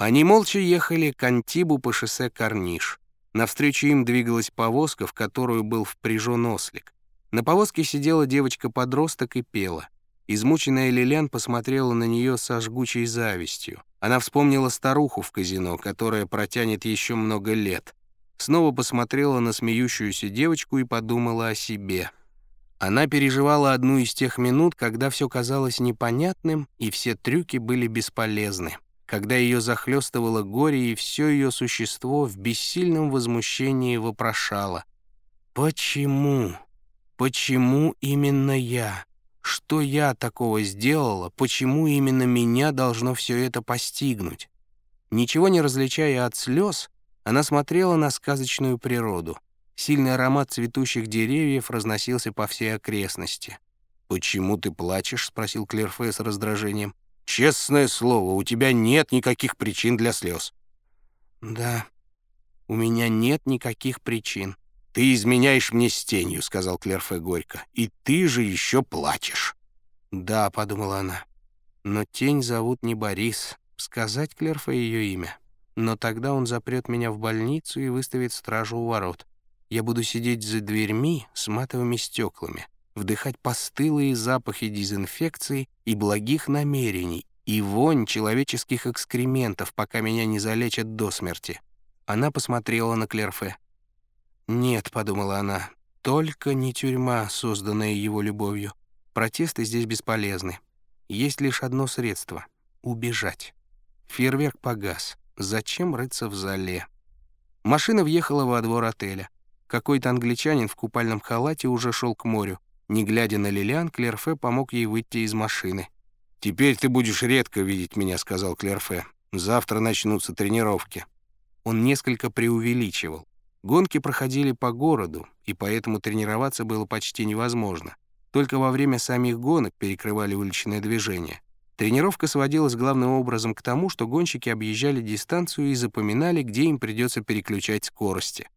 Они молча ехали к Антибу по шоссе Карниш. Навстречу им двигалась повозка, в которую был впряжен ослик. На повозке сидела девочка-подросток и пела. Измученная Лилиан посмотрела на нее со жгучей завистью. Она вспомнила старуху в казино, которая протянет еще много лет. Снова посмотрела на смеющуюся девочку и подумала о себе. Она переживала одну из тех минут, когда все казалось непонятным и все трюки были бесполезны когда ее захлестывало горе, и все ее существо в бессильном возмущении вопрошало. «Почему? Почему именно я? Что я такого сделала? Почему именно меня должно все это постигнуть?» Ничего не различая от слез, она смотрела на сказочную природу. Сильный аромат цветущих деревьев разносился по всей окрестности. «Почему ты плачешь?» — спросил Клерфе с раздражением. Честное слово, у тебя нет никаких причин для слез. Да, у меня нет никаких причин. Ты изменяешь мне с тенью, сказал Клерфе горько. И ты же еще плачешь. Да, подумала она. Но тень зовут не Борис. Сказать Клерфе ее имя. Но тогда он запрет меня в больницу и выставит стражу у ворот. Я буду сидеть за дверьми с матовыми стеклами вдыхать постылые запахи дезинфекции и благих намерений, и вонь человеческих экскрементов, пока меня не залечат до смерти. Она посмотрела на Клерфе. «Нет», — подумала она, — «только не тюрьма, созданная его любовью. Протесты здесь бесполезны. Есть лишь одно средство — убежать». Фейерверк погас. Зачем рыться в зале? Машина въехала во двор отеля. Какой-то англичанин в купальном халате уже шел к морю. Не глядя на Лилиан, Клерфе помог ей выйти из машины. «Теперь ты будешь редко видеть меня», — сказал Клерфе. «Завтра начнутся тренировки». Он несколько преувеличивал. Гонки проходили по городу, и поэтому тренироваться было почти невозможно. Только во время самих гонок перекрывали уличное движение. Тренировка сводилась главным образом к тому, что гонщики объезжали дистанцию и запоминали, где им придется переключать скорости.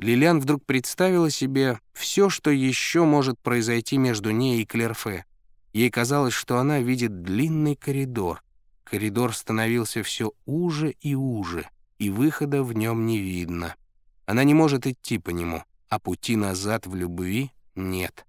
Лилиан вдруг представила себе все, что еще может произойти между ней и Клерфе. Ей казалось, что она видит длинный коридор. Коридор становился все уже и уже, и выхода в нем не видно. Она не может идти по нему, а пути назад в любви нет.